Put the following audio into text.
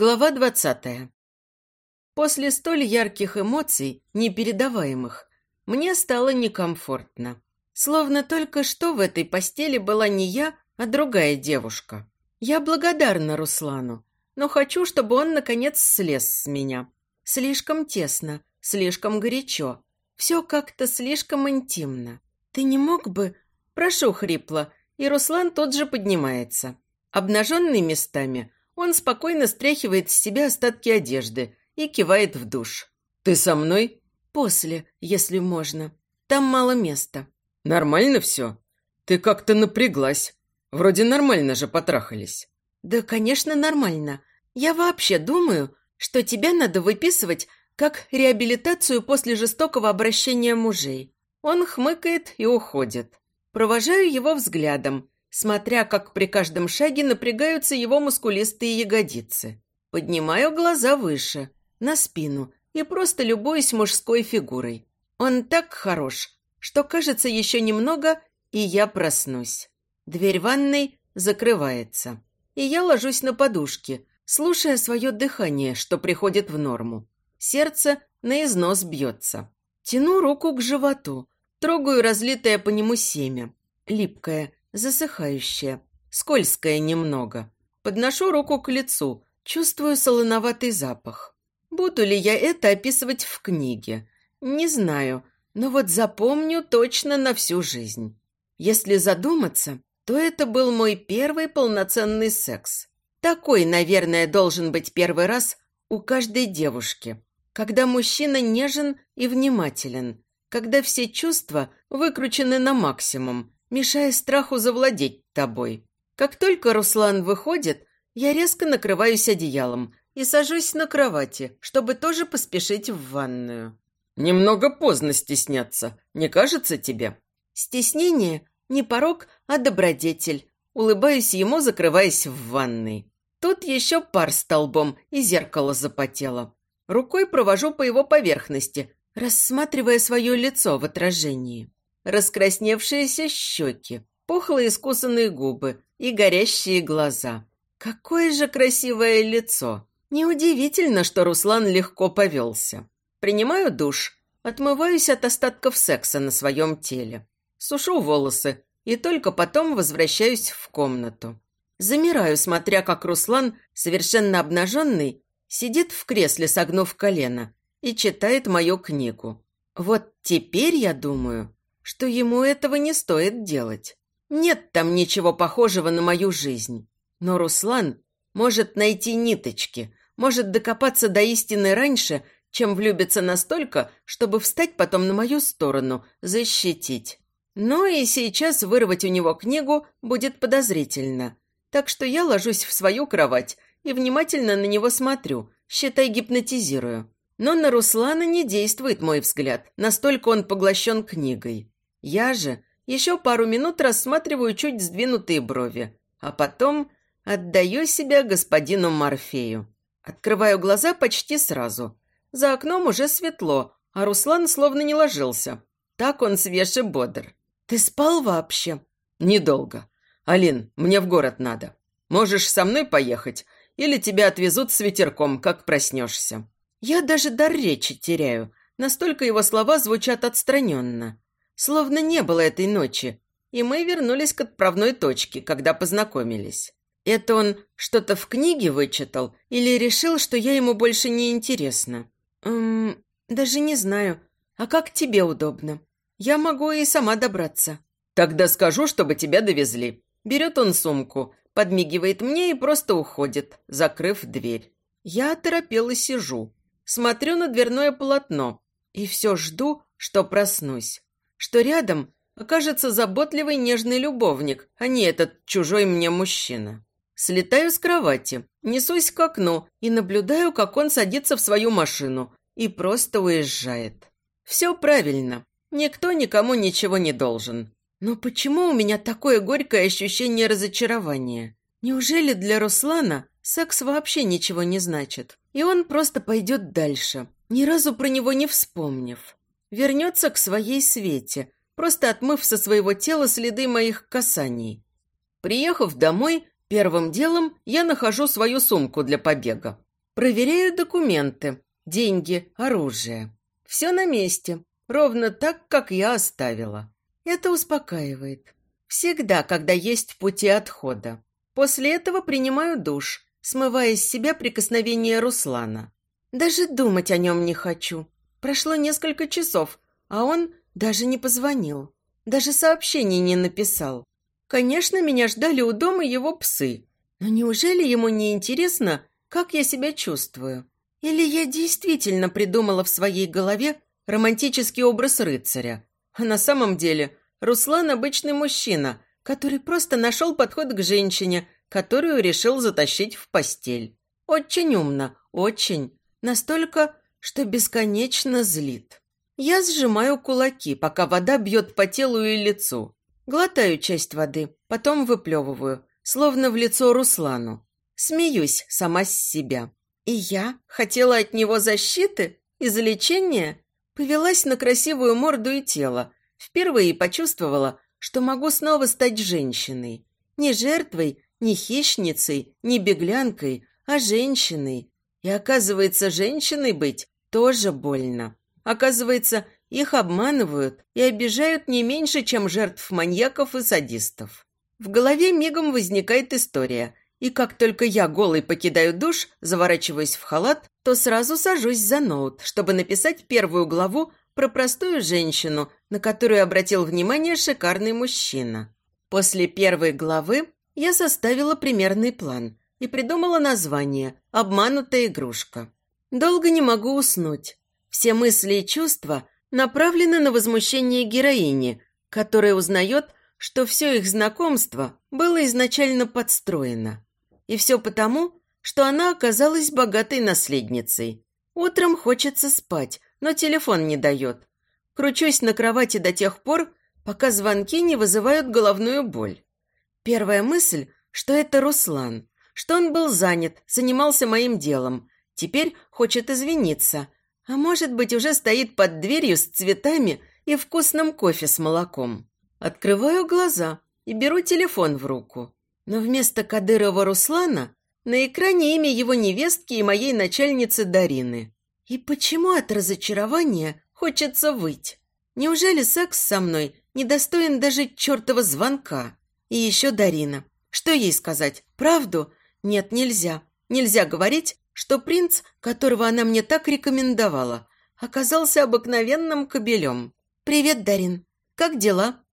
Глава двадцатая. После столь ярких эмоций, непередаваемых, мне стало некомфортно. Словно только что в этой постели была не я, а другая девушка. Я благодарна Руслану, но хочу, чтобы он, наконец, слез с меня. Слишком тесно, слишком горячо, все как-то слишком интимно. Ты не мог бы... Прошу хрипло, и Руслан тут же поднимается. Обнаженный местами – он спокойно стряхивает с себя остатки одежды и кивает в душ. «Ты со мной?» «После, если можно. Там мало места». «Нормально все? Ты как-то напряглась. Вроде нормально же потрахались». «Да, конечно, нормально. Я вообще думаю, что тебя надо выписывать как реабилитацию после жестокого обращения мужей». Он хмыкает и уходит. Провожаю его взглядом, смотря как при каждом шаге напрягаются его мускулистые ягодицы. Поднимаю глаза выше, на спину, и просто любуюсь мужской фигурой. Он так хорош, что кажется еще немного, и я проснусь. Дверь ванной закрывается, и я ложусь на подушке, слушая свое дыхание, что приходит в норму. Сердце на износ бьется. Тяну руку к животу, трогаю разлитое по нему семя, липкое, засыхающая, скользкая немного. Подношу руку к лицу, чувствую солоноватый запах. Буду ли я это описывать в книге? Не знаю, но вот запомню точно на всю жизнь. Если задуматься, то это был мой первый полноценный секс. Такой, наверное, должен быть первый раз у каждой девушки, когда мужчина нежен и внимателен, когда все чувства выкручены на максимум, мешая страху завладеть тобой. Как только Руслан выходит, я резко накрываюсь одеялом и сажусь на кровати, чтобы тоже поспешить в ванную. «Немного поздно стесняться, не кажется тебе?» «Стеснение не порог, а добродетель». Улыбаюсь ему, закрываясь в ванной. Тут еще пар столбом и зеркало запотело. Рукой провожу по его поверхности, рассматривая свое лицо в отражении раскрасневшиеся щеки, пухлые искусанные губы и горящие глаза. Какое же красивое лицо! Неудивительно, что Руслан легко повелся. Принимаю душ, отмываюсь от остатков секса на своем теле, сушу волосы и только потом возвращаюсь в комнату. Замираю, смотря как Руслан, совершенно обнаженный, сидит в кресле, согнув колено, и читает мою книгу. Вот теперь я думаю, что ему этого не стоит делать. Нет там ничего похожего на мою жизнь. Но Руслан может найти ниточки, может докопаться до истины раньше, чем влюбиться настолько, чтобы встать потом на мою сторону, защитить. Но и сейчас вырвать у него книгу будет подозрительно. Так что я ложусь в свою кровать и внимательно на него смотрю, считай, гипнотизирую. Но на Руслана не действует мой взгляд, настолько он поглощен книгой. Я же еще пару минут рассматриваю чуть сдвинутые брови, а потом отдаю себя господину Морфею. Открываю глаза почти сразу. За окном уже светло, а Руслан словно не ложился. Так он свеж и бодр. «Ты спал вообще?» «Недолго. Алин, мне в город надо. Можешь со мной поехать, или тебя отвезут с ветерком, как проснешься». Я даже дар речи теряю. Настолько его слова звучат отстраненно. Словно не было этой ночи. И мы вернулись к отправной точке, когда познакомились. Это он что-то в книге вычитал или решил, что я ему больше не интересна? Эм, даже не знаю. А как тебе удобно? Я могу и сама добраться. Тогда скажу, чтобы тебя довезли. Берет он сумку, подмигивает мне и просто уходит, закрыв дверь. Я оторопела сижу. Смотрю на дверное полотно и все жду, что проснусь. Что рядом окажется заботливый нежный любовник, а не этот чужой мне мужчина. Слетаю с кровати, несусь к окну и наблюдаю, как он садится в свою машину и просто уезжает. Все правильно. Никто никому ничего не должен. Но почему у меня такое горькое ощущение разочарования? Неужели для Руслана секс вообще ничего не значит? И он просто пойдет дальше, ни разу про него не вспомнив. Вернется к своей свете, просто отмыв со своего тела следы моих касаний. Приехав домой, первым делом я нахожу свою сумку для побега. Проверяю документы, деньги, оружие. Все на месте, ровно так, как я оставила. Это успокаивает. Всегда, когда есть пути отхода. После этого принимаю душ, смывая с себя прикосновение Руслана. Даже думать о нем не хочу. Прошло несколько часов, а он даже не позвонил. Даже сообщений не написал. Конечно, меня ждали у дома его псы. Но неужели ему не интересно, как я себя чувствую? Или я действительно придумала в своей голове романтический образ рыцаря, а на самом деле Руслан обычный мужчина, который просто нашел подход к женщине, которую решил затащить в постель. Очень умно, очень. Настолько, что бесконечно злит. Я сжимаю кулаки, пока вода бьет по телу и лицу. Глотаю часть воды, потом выплевываю, словно в лицо Руслану. Смеюсь сама с себя. И я хотела от него защиты, излечения, повелась на красивую морду и тело, впервые почувствовала, что могу снова стать женщиной. Не жертвой, не хищницей, не беглянкой, а женщиной. И оказывается, женщиной быть тоже больно. Оказывается, их обманывают и обижают не меньше, чем жертв маньяков и садистов. В голове мигом возникает история, и как только я голый покидаю душ, заворачиваюсь в халат, то сразу сажусь за ноут, чтобы написать первую главу про простую женщину, на которую обратил внимание шикарный мужчина. После первой главы я составила примерный план и придумала название «Обманутая игрушка». Долго не могу уснуть. Все мысли и чувства направлены на возмущение героини, которая узнает, что все их знакомство было изначально подстроено. И все потому, что она оказалась богатой наследницей. Утром хочется спать, но телефон не дает. Кручусь на кровати до тех пор, пока звонки не вызывают головную боль. Первая мысль, что это Руслан, что он был занят, занимался моим делом, теперь хочет извиниться, а может быть уже стоит под дверью с цветами и вкусным кофе с молоком. Открываю глаза и беру телефон в руку. Но вместо Кадырова Руслана на экране имя его невестки и моей начальницы Дарины. И почему от разочарования хочется выть? Неужели секс со мной недостоин даже чертова звонка? И еще Дарина. Что ей сказать? Правду? Нет, нельзя. Нельзя говорить, что принц, которого она мне так рекомендовала, оказался обыкновенным кобелем. «Привет, Дарин. Как дела?»